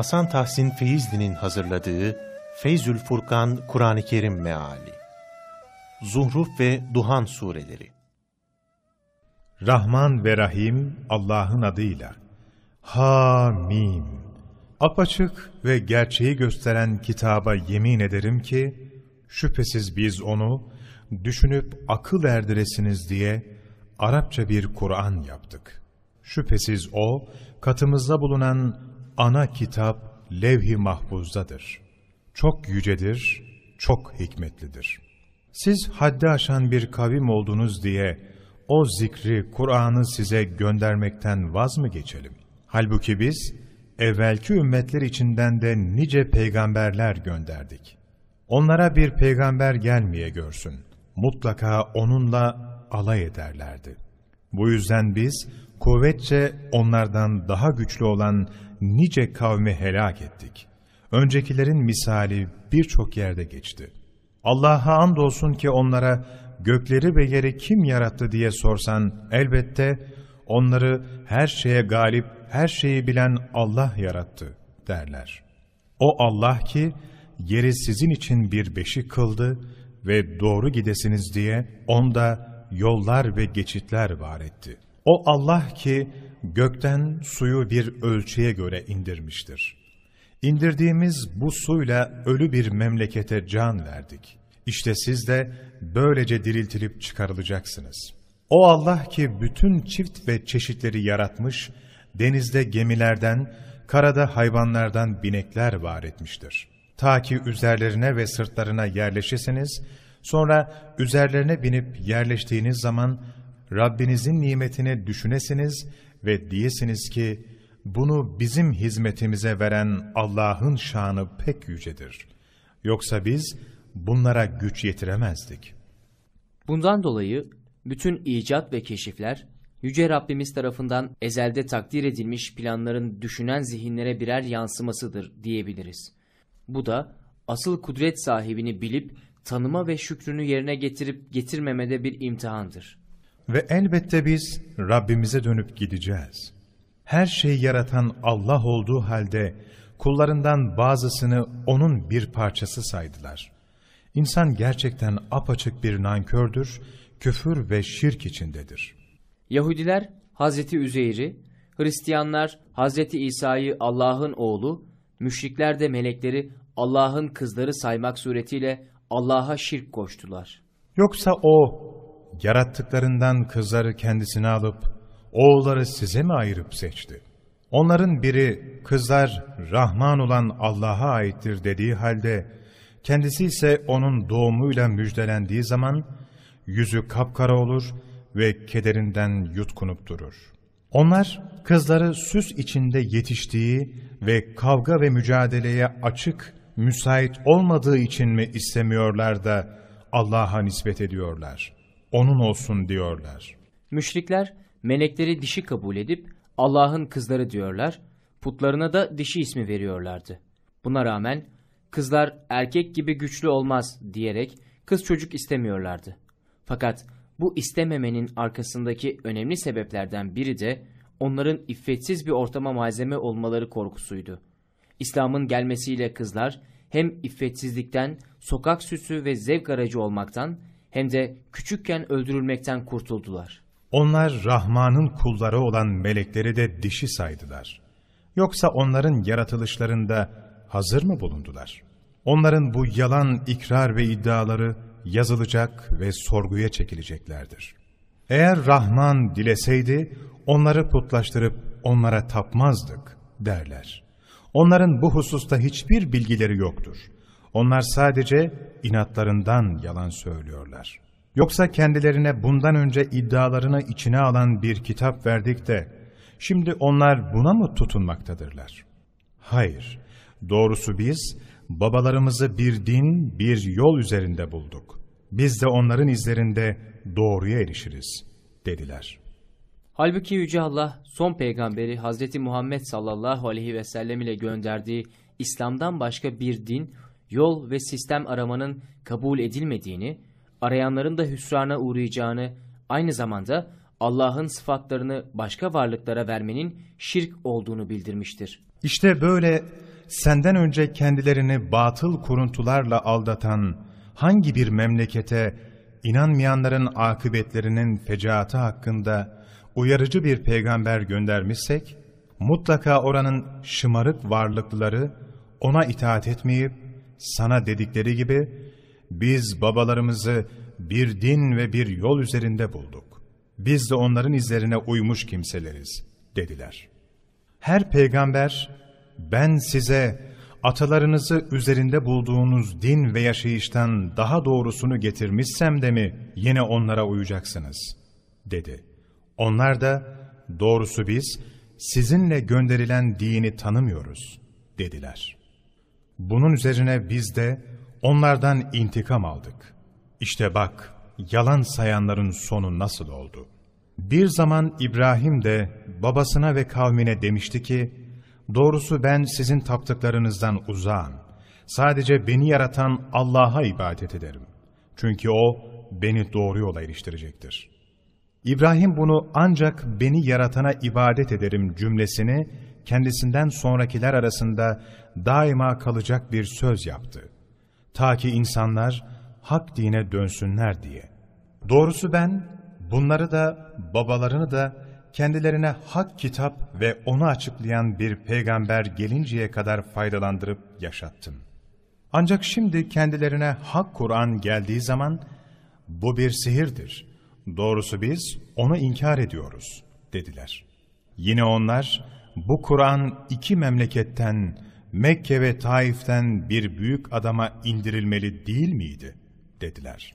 Hasan Tahsin Feyzli'nin hazırladığı Feyzül Furkan Kur'an-ı Kerim Meali Zuhruf ve Duhan Sureleri Rahman ve Rahim Allah'ın adıyla. Hamim. Apaçık ve gerçeği gösteren kitaba yemin ederim ki, şüphesiz biz onu düşünüp akıl erdiresiniz diye Arapça bir Kur'an yaptık. Şüphesiz o, katımızda bulunan ana kitap levh-i mahfuzdadır. Çok yücedir, çok hikmetlidir. Siz haddi aşan bir kavim oldunuz diye o zikri, Kur'an'ı size göndermekten vaz mı geçelim? Halbuki biz, evvelki ümmetler içinden de nice peygamberler gönderdik. Onlara bir peygamber gelmeye görsün. Mutlaka onunla alay ederlerdi. Bu yüzden biz, kuvvetçe onlardan daha güçlü olan nice kavmi helak ettik. Öncekilerin misali birçok yerde geçti. Allah'a andolsun ki onlara gökleri ve yeri kim yarattı diye sorsan elbette onları her şeye galip, her şeyi bilen Allah yarattı derler. O Allah ki yeri sizin için bir beşik kıldı ve doğru gidesiniz diye onda yollar ve geçitler var etti. O Allah ki gökten suyu bir ölçüye göre indirmiştir. İndirdiğimiz bu suyla ölü bir memlekete can verdik. İşte siz de böylece diriltilip çıkarılacaksınız. O Allah ki bütün çift ve çeşitleri yaratmış, denizde gemilerden, karada hayvanlardan binekler var etmiştir. Ta ki üzerlerine ve sırtlarına yerleşesiniz, sonra üzerlerine binip yerleştiğiniz zaman Rabbinizin nimetini düşünesiniz ve diyesiniz ki, bunu bizim hizmetimize veren Allah'ın şanı pek yücedir. Yoksa biz bunlara güç yetiremezdik. Bundan dolayı bütün icat ve keşifler, Yüce Rabbimiz tarafından ezelde takdir edilmiş planların düşünen zihinlere birer yansımasıdır diyebiliriz. Bu da asıl kudret sahibini bilip tanıma ve şükrünü yerine getirip getirmemede bir imtihandır. Ve elbette biz Rabbimize dönüp gideceğiz. Her şeyi yaratan Allah olduğu halde kullarından bazısını O'nun bir parçası saydılar. İnsan gerçekten apaçık bir nankördür, küfür ve şirk içindedir. Yahudiler Hazreti Üzeyr'i, Hristiyanlar Hazreti İsa'yı Allah'ın oğlu, müşrikler de melekleri Allah'ın kızları saymak suretiyle Allah'a şirk koştular. Yoksa O, yarattıklarından kızları kendisine alıp, oğulları size mi ayırıp seçti? Onların biri, kızlar Rahman olan Allah'a aittir dediği halde, kendisi ise onun doğumuyla müjdelendiği zaman, yüzü kapkara olur ve kederinden yutkunup durur. Onlar, kızları süs içinde yetiştiği ve kavga ve mücadeleye açık, müsait olmadığı için mi istemiyorlar da Allah'a nispet ediyorlar? Onun olsun diyorlar. Müşrikler melekleri dişi kabul edip Allah'ın kızları diyorlar, putlarına da dişi ismi veriyorlardı. Buna rağmen kızlar erkek gibi güçlü olmaz diyerek kız çocuk istemiyorlardı. Fakat bu istememenin arkasındaki önemli sebeplerden biri de onların iffetsiz bir ortama malzeme olmaları korkusuydu. İslam'ın gelmesiyle kızlar hem iffetsizlikten, sokak süsü ve zevk aracı olmaktan hem de küçükken öldürülmekten kurtuldular. Onlar Rahman'ın kulları olan melekleri de dişi saydılar. Yoksa onların yaratılışlarında hazır mı bulundular? Onların bu yalan ikrar ve iddiaları yazılacak ve sorguya çekileceklerdir. Eğer Rahman dileseydi onları putlaştırıp onlara tapmazdık derler. Onların bu hususta hiçbir bilgileri yoktur. Onlar sadece inatlarından yalan söylüyorlar. Yoksa kendilerine bundan önce iddialarını içine alan bir kitap verdik de, şimdi onlar buna mı tutunmaktadırlar? Hayır, doğrusu biz babalarımızı bir din, bir yol üzerinde bulduk. Biz de onların izlerinde doğruya erişiriz, dediler. Halbuki Yüce Allah son peygamberi Hazreti Muhammed sallallahu aleyhi ve sellem ile gönderdiği İslam'dan başka bir din, yol ve sistem aramanın kabul edilmediğini, arayanların da hüsrana uğrayacağını, aynı zamanda Allah'ın sıfatlarını başka varlıklara vermenin şirk olduğunu bildirmiştir. İşte böyle senden önce kendilerini batıl kuruntularla aldatan hangi bir memlekete inanmayanların akıbetlerinin fecaatı hakkında uyarıcı bir peygamber göndermişsek, mutlaka oranın şımarık varlıklıları ona itaat etmeyip, sana dedikleri gibi, biz babalarımızı bir din ve bir yol üzerinde bulduk. Biz de onların izlerine uymuş kimseleriz, dediler. Her peygamber, ben size atalarınızı üzerinde bulduğunuz din ve yaşayıştan daha doğrusunu getirmişsem de mi yine onlara uyacaksınız, dedi. Onlar da, doğrusu biz, sizinle gönderilen dini tanımıyoruz, dediler. Bunun üzerine biz de onlardan intikam aldık. İşte bak, yalan sayanların sonu nasıl oldu? Bir zaman İbrahim de babasına ve kavmine demişti ki, Doğrusu ben sizin taptıklarınızdan uzağım. Sadece beni yaratan Allah'a ibadet ederim. Çünkü O beni doğru yola eriştirecektir. İbrahim bunu ancak beni yaratana ibadet ederim cümlesini kendisinden sonrakiler arasında daima kalacak bir söz yaptı. Ta ki insanlar hak dine dönsünler diye. Doğrusu ben bunları da babalarını da kendilerine hak kitap ve onu açıklayan bir peygamber gelinceye kadar faydalandırıp yaşattım. Ancak şimdi kendilerine hak Kur'an geldiği zaman bu bir sihirdir. Doğrusu biz onu inkar ediyoruz dediler. Yine onlar bu Kur'an iki memleketten Mekke ve Taif'ten bir büyük adama indirilmeli değil miydi? dediler.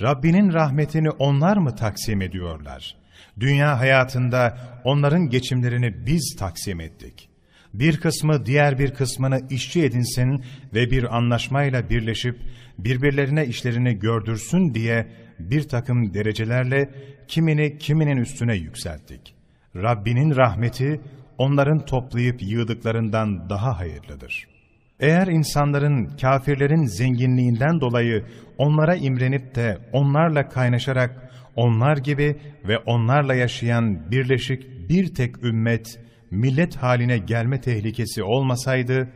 Rabbinin rahmetini onlar mı taksim ediyorlar? Dünya hayatında onların geçimlerini biz taksim ettik. Bir kısmı diğer bir kısmını işçi edinsin ve bir anlaşmayla birleşip birbirlerine işlerini gördürsün diye bir takım derecelerle kimini kiminin üstüne yükselttik. Rabbinin rahmeti onların toplayıp yığdıklarından daha hayırlıdır. Eğer insanların, kafirlerin zenginliğinden dolayı onlara imrenip de onlarla kaynaşarak onlar gibi ve onlarla yaşayan birleşik bir tek ümmet, millet haline gelme tehlikesi olmasaydı,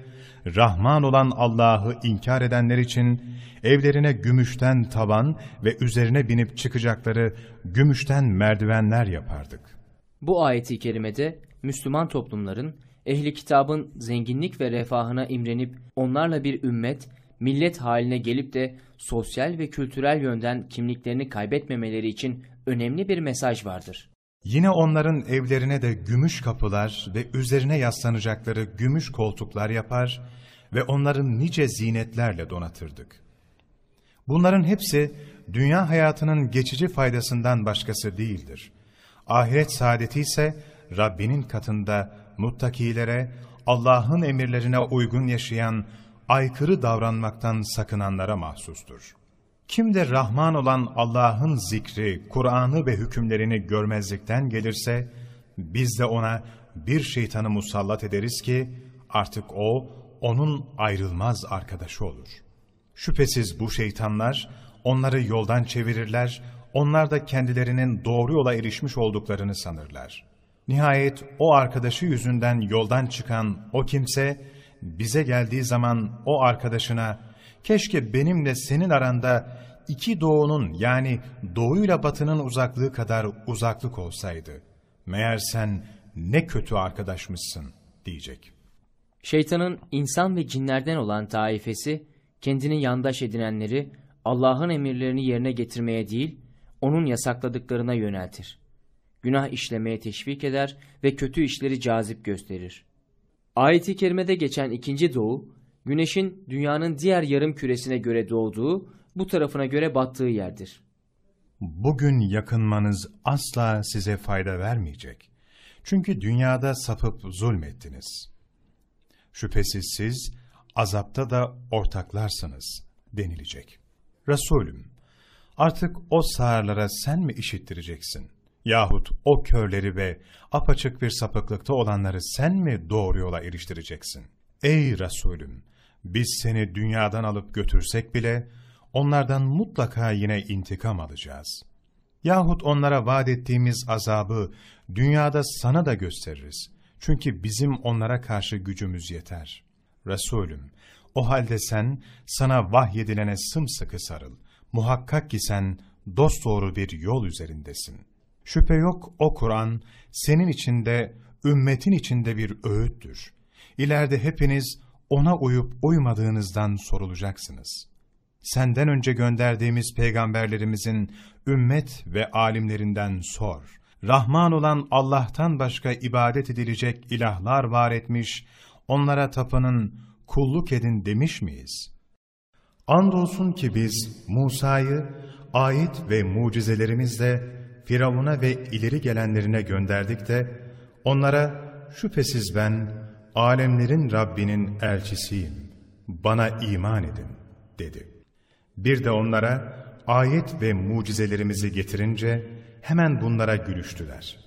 Rahman olan Allah'ı inkar edenler için evlerine gümüşten tavan ve üzerine binip çıkacakları gümüşten merdivenler yapardık. Bu ayeti kerimede Müslüman toplumların ehli kitabın zenginlik ve refahına imrenip onlarla bir ümmet, millet haline gelip de sosyal ve kültürel yönden kimliklerini kaybetmemeleri için önemli bir mesaj vardır. Yine onların evlerine de gümüş kapılar ve üzerine yaslanacakları gümüş koltuklar yapar ve onların nice zinetlerle donatırdık. Bunların hepsi dünya hayatının geçici faydasından başkası değildir. Ahiret saadeti ise Rabbinin katında muttakilere, Allah'ın emirlerine uygun yaşayan, aykırı davranmaktan sakınanlara mahsustur. Kim de Rahman olan Allah'ın zikri, Kur'an'ı ve hükümlerini görmezlikten gelirse, biz de ona bir şeytanı musallat ederiz ki, artık o, onun ayrılmaz arkadaşı olur. Şüphesiz bu şeytanlar, onları yoldan çevirirler, onlar da kendilerinin doğru yola erişmiş olduklarını sanırlar. Nihayet o arkadaşı yüzünden yoldan çıkan o kimse, bize geldiği zaman o arkadaşına, keşke benimle senin aranda iki doğunun yani doğuyla batının uzaklığı kadar uzaklık olsaydı. Meğer sen ne kötü arkadaşmışsın diyecek. Şeytanın insan ve cinlerden olan taifesi, kendini yandaş edinenleri Allah'ın emirlerini yerine getirmeye değil, onun yasakladıklarına yöneltir. Günah işlemeye teşvik eder ve kötü işleri cazip gösterir. Ayet-i kerimede geçen ikinci doğu, güneşin dünyanın diğer yarım küresine göre doğduğu, bu tarafına göre battığı yerdir. Bugün yakınmanız asla size fayda vermeyecek. Çünkü dünyada sapıp zulmettiniz. Şüphesiz siz azapta da ortaklarsınız denilecek. Resulüm, artık o sağırlara sen mi işittireceksin? Yahut o körleri ve apaçık bir sapıklıkta olanları sen mi doğru yola eriştireceksin? Ey Resulüm! Biz seni dünyadan alıp götürsek bile onlardan mutlaka yine intikam alacağız. Yahut onlara vaat ettiğimiz azabı dünyada sana da gösteririz. Çünkü bizim onlara karşı gücümüz yeter. Resulüm, o halde sen sana vahyedilene sımsıkı sarıl. Muhakkak ki sen dosdoğru bir yol üzerindesin. Şüphe yok o Kur'an senin içinde, ümmetin içinde bir öğüttür. İleride hepiniz ona uyup uymadığınızdan sorulacaksınız. Senden önce gönderdiğimiz peygamberlerimizin ümmet ve alimlerinden sor. Rahman olan Allah'tan başka ibadet edilecek ilahlar var etmiş, onlara tapının, kulluk edin demiş miyiz? Andolsun ki biz Musa'yı ayet ve mucizelerimizle Firavun'a ve ileri gelenlerine gönderdik de onlara şüphesiz ben alemlerin Rabbinin elçisiyim, bana iman edin dedi. Bir de onlara ayet ve mucizelerimizi getirince hemen bunlara gülüştüler.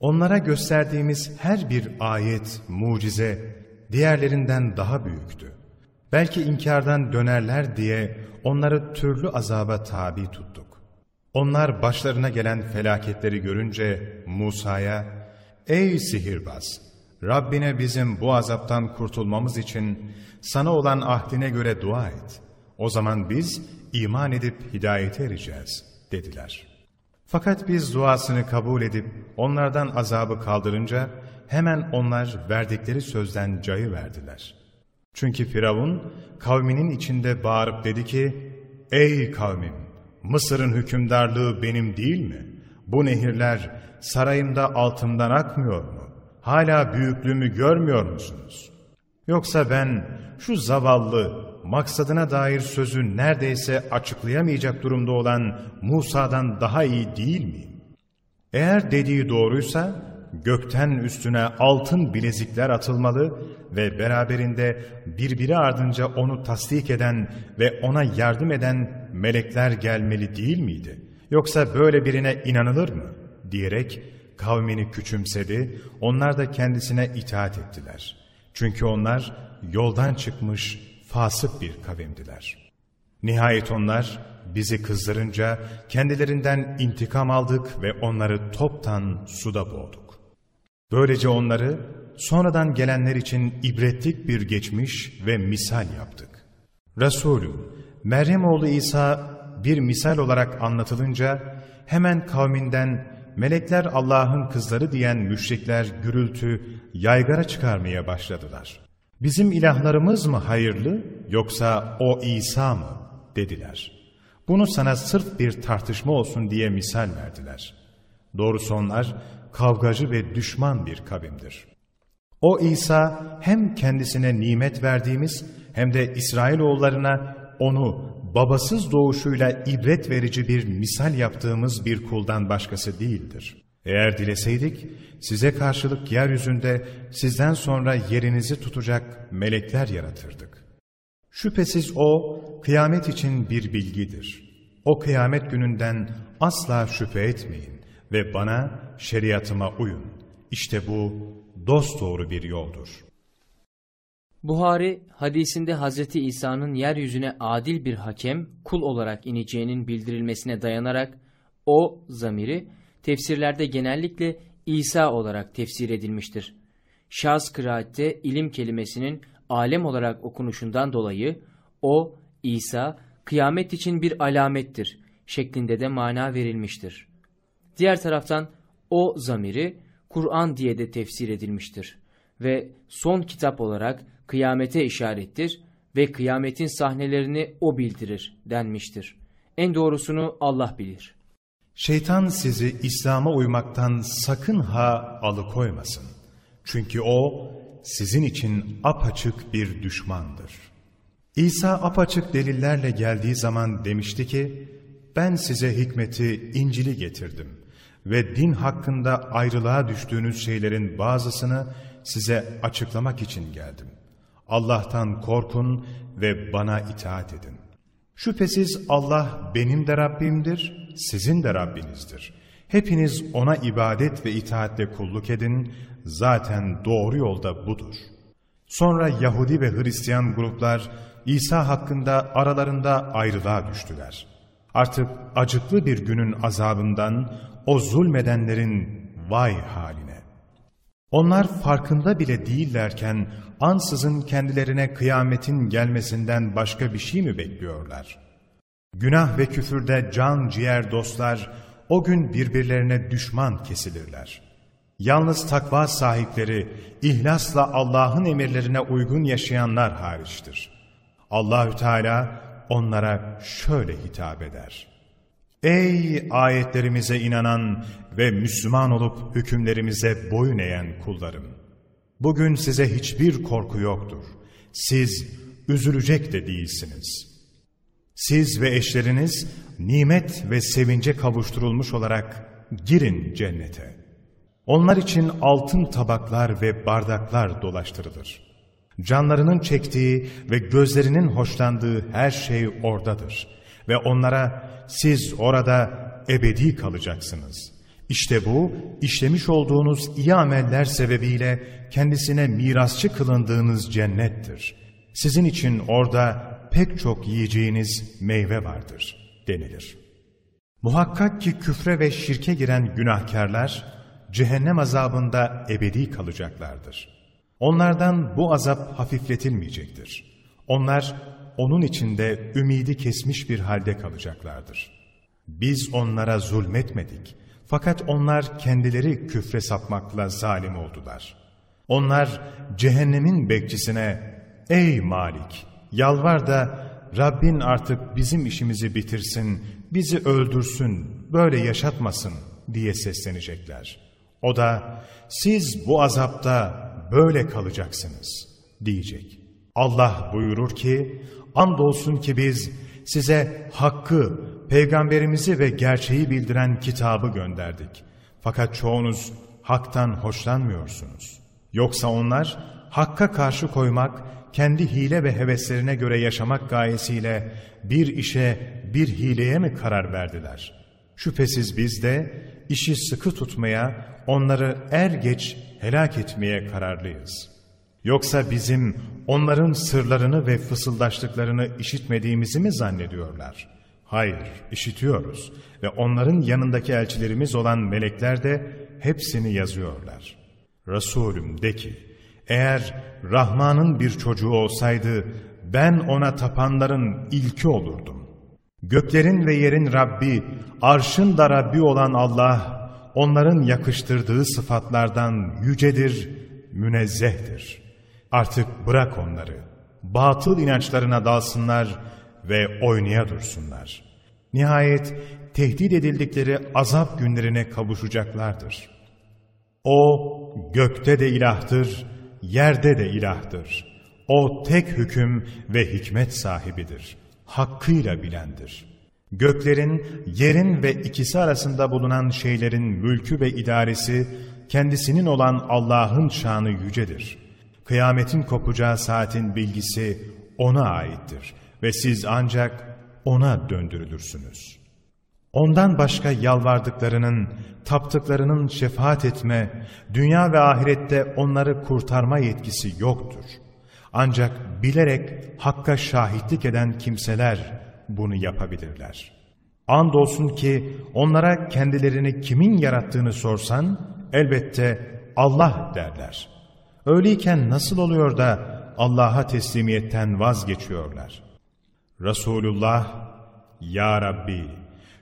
Onlara gösterdiğimiz her bir ayet, mucize diğerlerinden daha büyüktü. Belki inkardan dönerler diye onları türlü azaba tabi tuttuk. Onlar başlarına gelen felaketleri görünce Musa'ya, ''Ey sihirbaz! Rabbine bizim bu azaptan kurtulmamız için sana olan ahdine göre dua et. O zaman biz iman edip hidayete ereceğiz.'' dediler. Fakat biz duasını kabul edip onlardan azabı kaldırınca hemen onlar verdikleri sözden cayı verdiler. Çünkü Firavun kavminin içinde bağırıp dedi ki, ''Ey kavmim! Mısır'ın hükümdarlığı benim değil mi? Bu nehirler sarayımda altımdan akmıyor mu? Hala büyüklüğümü görmüyor musunuz? Yoksa ben şu zavallı, maksadına dair sözü neredeyse açıklayamayacak durumda olan Musa'dan daha iyi değil miyim? Eğer dediği doğruysa gökten üstüne altın bilezikler atılmalı ve beraberinde birbiri ardınca onu tasdik eden ve ona yardım eden melekler gelmeli değil miydi? Yoksa böyle birine inanılır mı? diyerek kavmini küçümsedi, onlar da kendisine itaat ettiler. Çünkü onlar yoldan çıkmış fasık bir kavimdiler. Nihayet onlar bizi kızdırınca kendilerinden intikam aldık ve onları toptan suda boğduk. Böylece onları sonradan gelenler için ibretlik bir geçmiş ve misal yaptık. Resulüm, Meryem oğlu İsa bir misal olarak anlatılınca hemen kavminden melekler Allah'ın kızları diyen müşrikler gürültü, yaygara çıkarmaya başladılar. Bizim ilahlarımız mı hayırlı yoksa o İsa mı dediler. Bunu sana sırf bir tartışma olsun diye misal verdiler. Doğrusu onlar kavgacı ve düşman bir kavimdir. O İsa hem kendisine nimet verdiğimiz hem de İsrailoğullarına onu babasız doğuşuyla ibret verici bir misal yaptığımız bir kuldan başkası değildir. Eğer dileseydik, size karşılık yeryüzünde sizden sonra yerinizi tutacak melekler yaratırdık. Şüphesiz o, kıyamet için bir bilgidir. O kıyamet gününden asla şüphe etmeyin ve bana, şeriatıma uyun. İşte bu, dosdoğru bir yoldur. Buhari hadisinde Hz. İsa'nın yeryüzüne adil bir hakem, kul olarak ineceğinin bildirilmesine dayanarak o zamiri tefsirlerde genellikle İsa olarak tefsir edilmiştir. Şaz kıraatte ilim kelimesinin alem olarak okunuşundan dolayı o, İsa, kıyamet için bir alamettir şeklinde de mana verilmiştir. Diğer taraftan o zamiri Kur'an diye de tefsir edilmiştir ve son kitap olarak kıyamete işarettir ve kıyametin sahnelerini o bildirir denmiştir. En doğrusunu Allah bilir. Şeytan sizi İslam'a uymaktan sakın ha alıkoymasın. Çünkü o sizin için apaçık bir düşmandır. İsa apaçık delillerle geldiği zaman demişti ki, ben size hikmeti, İncil'i getirdim ve din hakkında ayrılığa düştüğünüz şeylerin bazısını size açıklamak için geldim. Allah'tan korkun ve bana itaat edin. Şüphesiz Allah benim de Rabbimdir, sizin de Rabbinizdir. Hepiniz ona ibadet ve itaatle kulluk edin, zaten doğru yolda budur. Sonra Yahudi ve Hristiyan gruplar İsa hakkında aralarında ayrılığa düştüler. Artık acıklı bir günün azabından o zulmedenlerin vay haline. Onlar farkında bile değillerken ansızın kendilerine kıyametin gelmesinden başka bir şey mi bekliyorlar? Günah ve küfürde can ciğer dostlar o gün birbirlerine düşman kesilirler. Yalnız takva sahipleri, ihlasla Allah'ın emirlerine uygun yaşayanlar hariçtir. Allahü Teala onlara şöyle hitap eder. Ey ayetlerimize inanan ve Müslüman olup hükümlerimize boyun eğen kullarım! Bugün size hiçbir korku yoktur. Siz üzülecek de değilsiniz. Siz ve eşleriniz nimet ve sevince kavuşturulmuş olarak girin cennete. Onlar için altın tabaklar ve bardaklar dolaştırılır. Canlarının çektiği ve gözlerinin hoşlandığı her şey oradadır. Ve onlara siz orada ebedi kalacaksınız. İşte bu işlemiş olduğunuz iyi ameller sebebiyle kendisine mirasçı kılındığınız cennettir. Sizin için orada pek çok yiyeceğiniz meyve vardır denilir. Muhakkak ki küfre ve şirke giren günahkarlar cehennem azabında ebedi kalacaklardır. Onlardan bu azap hafifletilmeyecektir. Onlar onun içinde ümidi kesmiş bir halde kalacaklardır. Biz onlara zulmetmedik. Fakat onlar kendileri küfre sapmakla zalim oldular. Onlar cehennemin bekçisine, ''Ey Malik, yalvar da Rabbin artık bizim işimizi bitirsin, bizi öldürsün, böyle yaşatmasın.'' diye seslenecekler. O da, ''Siz bu azapta böyle kalacaksınız.'' diyecek. Allah buyurur ki, andolsun ki biz size hakkı, peygamberimizi ve gerçeği bildiren kitabı gönderdik. Fakat çoğunuz haktan hoşlanmıyorsunuz. Yoksa onlar hakka karşı koymak, kendi hile ve heveslerine göre yaşamak gayesiyle bir işe, bir hileye mi karar verdiler? Şüphesiz biz de işi sıkı tutmaya, onları er geç helak etmeye kararlıyız. Yoksa bizim onların sırlarını ve fısıldaştıklarını işitmediğimizi mi zannediyorlar? Hayır, işitiyoruz ve onların yanındaki elçilerimiz olan melekler de hepsini yazıyorlar. Resulüm de ki, eğer Rahman'ın bir çocuğu olsaydı ben ona tapanların ilki olurdum. Göklerin ve yerin Rabbi, arşın da Rabbi olan Allah, onların yakıştırdığı sıfatlardan yücedir, münezzehtir. Artık bırak onları, batıl inançlarına dalsınlar ve oynaya dursunlar. Nihayet tehdit edildikleri azap günlerine kavuşacaklardır. O gökte de ilahtır, yerde de ilahtır. O tek hüküm ve hikmet sahibidir. Hakkıyla bilendir. Göklerin, yerin ve ikisi arasında bulunan şeylerin mülkü ve idaresi, kendisinin olan Allah'ın şanı yücedir. Kıyametin kopacağı saatin bilgisi O'na aittir ve siz ancak O'na döndürülürsünüz. Ondan başka yalvardıklarının, taptıklarının şefaat etme, dünya ve ahirette onları kurtarma yetkisi yoktur. Ancak bilerek Hakk'a şahitlik eden kimseler bunu yapabilirler. Andolsun ki onlara kendilerini kimin yarattığını sorsan, elbette Allah derler. Öyleyken nasıl oluyor da Allah'a teslimiyetten vazgeçiyorlar? Resulullah, Ya Rabbi,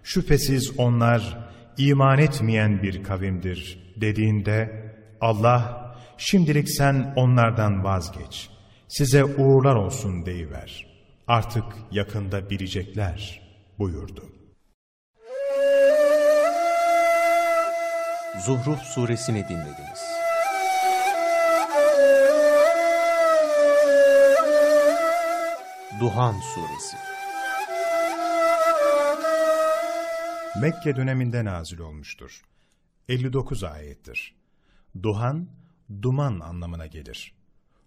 şüphesiz onlar iman etmeyen bir kavimdir dediğinde Allah, şimdilik sen onlardan vazgeç, size uğurlar olsun deyiver. Artık yakında bilecekler buyurdu. Zuhruf suresini dinlediniz. Duhan suresi Mekke döneminde nazil olmuştur. 59 ayettir. Duhan, duman anlamına gelir.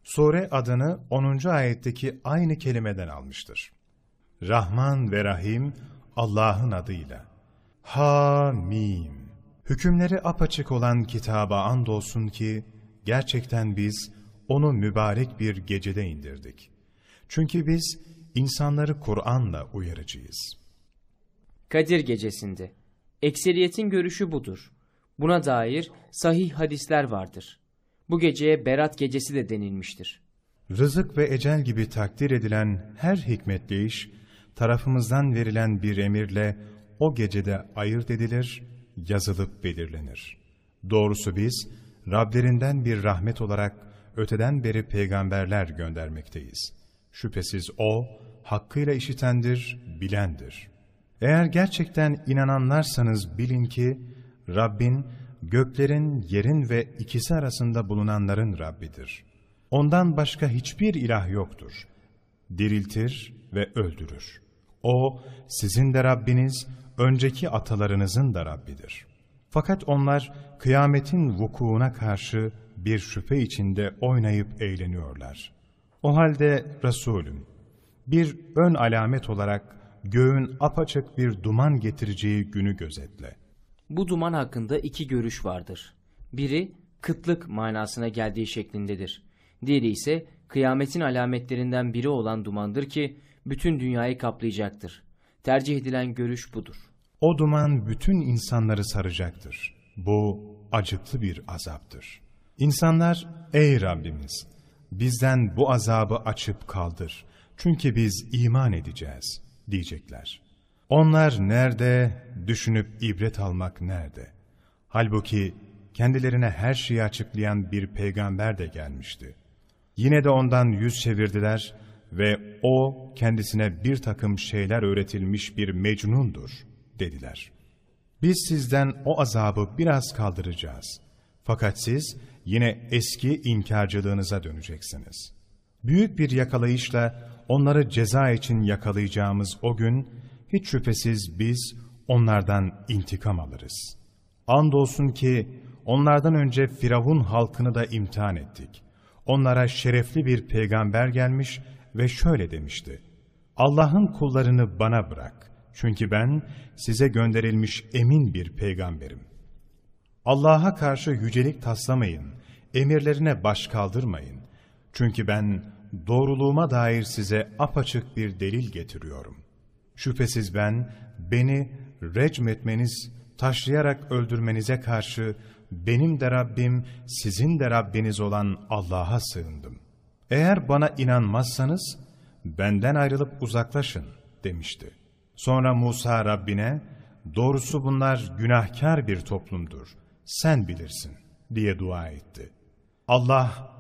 Sure adını 10. ayetteki aynı kelimeden almıştır. Rahman ve Rahim Allah'ın adıyla. Hamim. Hükümleri apaçık olan kitaba andolsun ki gerçekten biz onu mübarek bir gecede indirdik. Çünkü biz insanları Kur'an'la uyarıcıyız. Kadir gecesinde. Ekseriyetin görüşü budur. Buna dair sahih hadisler vardır. Bu geceye Berat gecesi de denilmiştir. Rızık ve ecel gibi takdir edilen her hikmetli iş, tarafımızdan verilen bir emirle o gecede ayırt edilir, yazılıp belirlenir. Doğrusu biz, Rablerinden bir rahmet olarak öteden beri peygamberler göndermekteyiz. Şüphesiz O, hakkıyla işitendir, bilendir. Eğer gerçekten inananlarsanız bilin ki, Rabbin, göklerin, yerin ve ikisi arasında bulunanların Rabbidir. Ondan başka hiçbir ilah yoktur. Diriltir ve öldürür. O, sizin de Rabbiniz, önceki atalarınızın da Rabbidir. Fakat onlar, kıyametin vukuuna karşı bir şüphe içinde oynayıp eğleniyorlar. O halde Resulüm, bir ön alamet olarak göğün apaçık bir duman getireceği günü gözetle. Bu duman hakkında iki görüş vardır. Biri kıtlık manasına geldiği şeklindedir. Diğeri ise kıyametin alametlerinden biri olan dumandır ki bütün dünyayı kaplayacaktır. Tercih edilen görüş budur. O duman bütün insanları saracaktır. Bu acıklı bir azaptır. İnsanlar, ey Rabbimiz, bizden bu azabı açıp kaldır. Çünkü biz iman edeceğiz, diyecekler. Onlar nerede, düşünüp ibret almak nerede? Halbuki kendilerine her şeyi açıklayan bir peygamber de gelmişti. Yine de ondan yüz çevirdiler ve o kendisine bir takım şeyler öğretilmiş bir mecnundur, dediler. Biz sizden o azabı biraz kaldıracağız. Fakat siz yine eski inkarcılığınıza döneceksiniz. Büyük bir yakalayışla onları ceza için yakalayacağımız o gün, hiç şüphesiz biz onlardan intikam alırız. Andolsun ki onlardan önce Firavun halkını da imtihan ettik. Onlara şerefli bir peygamber gelmiş ve şöyle demişti. Allah'ın kullarını bana bırak. Çünkü ben size gönderilmiş emin bir peygamberim. Allah'a karşı yücelik taslamayın, emirlerine baş kaldırmayın. Çünkü ben doğruluğuma dair size apaçık bir delil getiriyorum. Şüphesiz ben beni recm etmeniz, taşlayarak öldürmenize karşı benim de Rabbim, sizin de Rabbiniz olan Allah'a sığındım. Eğer bana inanmazsanız benden ayrılıp uzaklaşın demişti. Sonra Musa Rabbine, doğrusu bunlar günahkar bir toplumdur, sen bilirsin diye dua etti. Allah,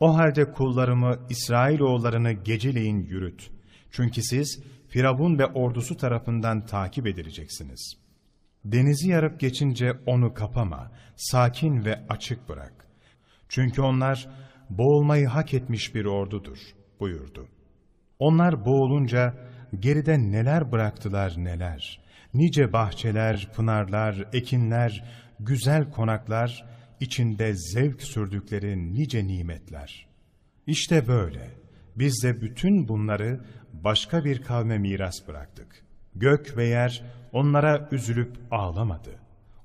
o halde kullarımı İsrailoğullarını geceleyin yürüt. Çünkü siz Firavun ve ordusu tarafından takip edileceksiniz. Denizi yarıp geçince onu kapama, sakin ve açık bırak. Çünkü onlar boğulmayı hak etmiş bir ordudur buyurdu. Onlar boğulunca geride neler bıraktılar neler. Nice bahçeler, pınarlar, ekinler, güzel konaklar, içinde zevk sürdükleri nice nimetler. İşte böyle. Biz de bütün bunları başka bir kavme miras bıraktık. Gök ve yer onlara üzülüp ağlamadı.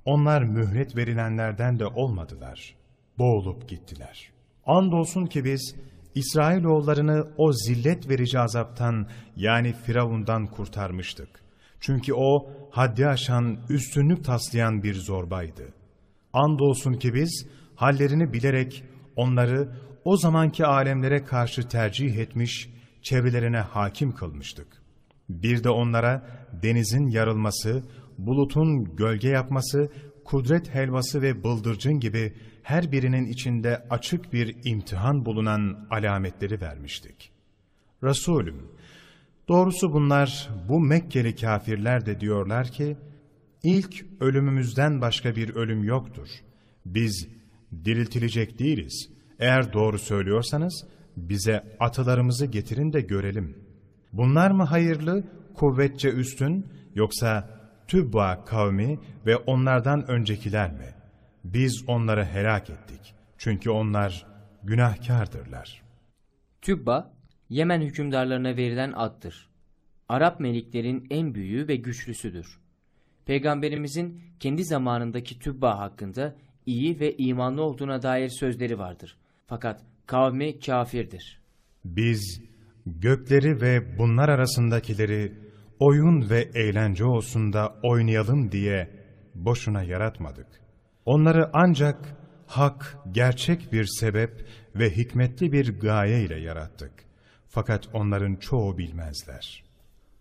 Onlar mühlet verilenlerden de olmadılar. Boğulup gittiler. Andolsun ki biz İsrailoğullarını o zillet verici azaptan yani Firavundan kurtarmıştık. Çünkü o haddi aşan, üstünlük taslayan bir zorbaydı. Andolsun ki biz hallerini bilerek onları o zamanki alemlere karşı tercih etmiş, çevrelerine hakim kılmıştık. Bir de onlara denizin yarılması, bulutun gölge yapması, kudret helvası ve bıldırcın gibi her birinin içinde açık bir imtihan bulunan alametleri vermiştik. Resulüm, doğrusu bunlar bu Mekkeli kafirler de diyorlar ki, ilk ölümümüzden başka bir ölüm yoktur. Biz diriltilecek değiliz. Eğer doğru söylüyorsanız bize atalarımızı getirin de görelim. Bunlar mı hayırlı, kuvvetçe üstün yoksa Tübba kavmi ve onlardan öncekiler mi? Biz onları helak ettik. Çünkü onlar günahkardırlar. Tübba, Yemen hükümdarlarına verilen addır. Arap meliklerin en büyüğü ve güçlüsüdür. Peygamberimizin kendi zamanındaki Tübba hakkında iyi ve imanlı olduğuna dair sözleri vardır. Fakat kavmi kafirdir. Biz gökleri ve bunlar arasındakileri oyun ve eğlence olsun da oynayalım diye boşuna yaratmadık. Onları ancak hak, gerçek bir sebep ve hikmetli bir gaye ile yarattık. Fakat onların çoğu bilmezler.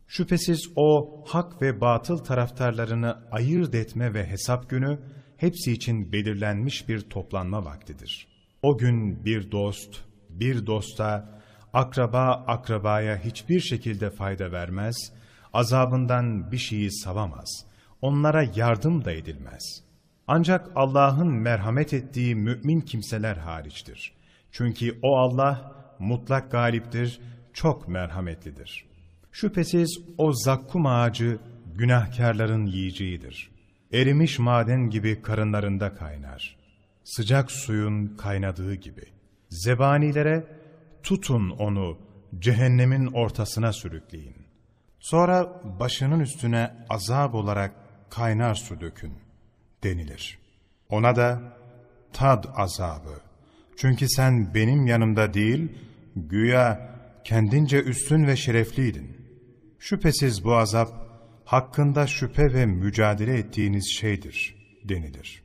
Şüphesiz o hak ve batıl taraftarlarını ayırt etme ve hesap günü hepsi için belirlenmiş bir toplanma vaktidir. O gün bir dost, bir dosta, akraba akrabaya hiçbir şekilde fayda vermez, azabından bir şeyi savamaz, onlara yardım da edilmez. Ancak Allah'ın merhamet ettiği mümin kimseler hariçtir. Çünkü o Allah mutlak galiptir, çok merhametlidir. Şüphesiz o zakkum ağacı günahkarların yiyeceğidir. Erimiş maden gibi karınlarında kaynar. Sıcak suyun kaynadığı gibi. Zebanilere tutun onu cehennemin ortasına sürükleyin. Sonra başının üstüne azap olarak kaynar su dökün denilir. Ona da tad azabı. Çünkü sen benim yanımda değil, güya kendince üstün ve şerefliydin. Şüphesiz bu azap, hakkında şüphe ve mücadele ettiğiniz şeydir, denilir.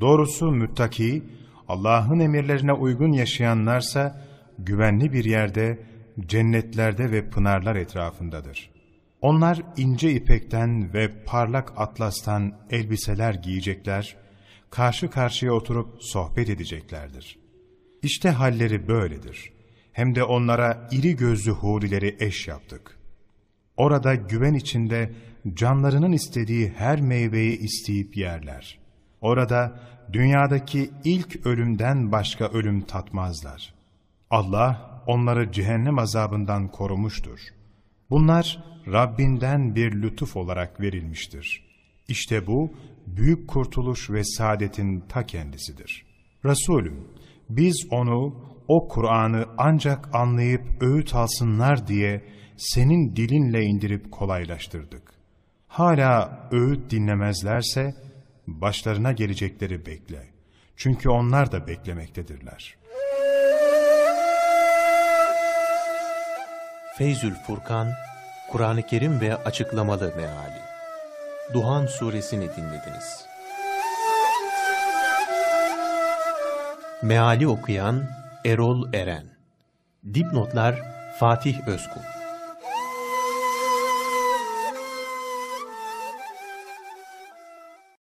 Doğrusu müttaki, Allah'ın emirlerine uygun yaşayanlarsa, güvenli bir yerde, cennetlerde ve pınarlar etrafındadır. Onlar ince ipekten ve parlak atlastan elbiseler giyecekler, karşı karşıya oturup sohbet edeceklerdir. İşte halleri böyledir. Hem de onlara iri gözlü hurileri eş yaptık. Orada güven içinde canlarının istediği her meyveyi isteyip yerler. Orada dünyadaki ilk ölümden başka ölüm tatmazlar. Allah onları cehennem azabından korumuştur. Bunlar Rabbinden bir lütuf olarak verilmiştir. İşte bu büyük kurtuluş ve saadetin ta kendisidir. Resulüm, biz onu, o Kur'an'ı ancak anlayıp öğüt alsınlar diye senin dilinle indirip kolaylaştırdık. Hala öğüt dinlemezlerse başlarına gelecekleri bekle. Çünkü onlar da beklemektedirler. Feyzül Furkan, Kur'an-ı Kerim ve açıklamalı meali. Duhan suresini dinlediniz. Meali okuyan Erol Eren. Dipnotlar Fatih Özkul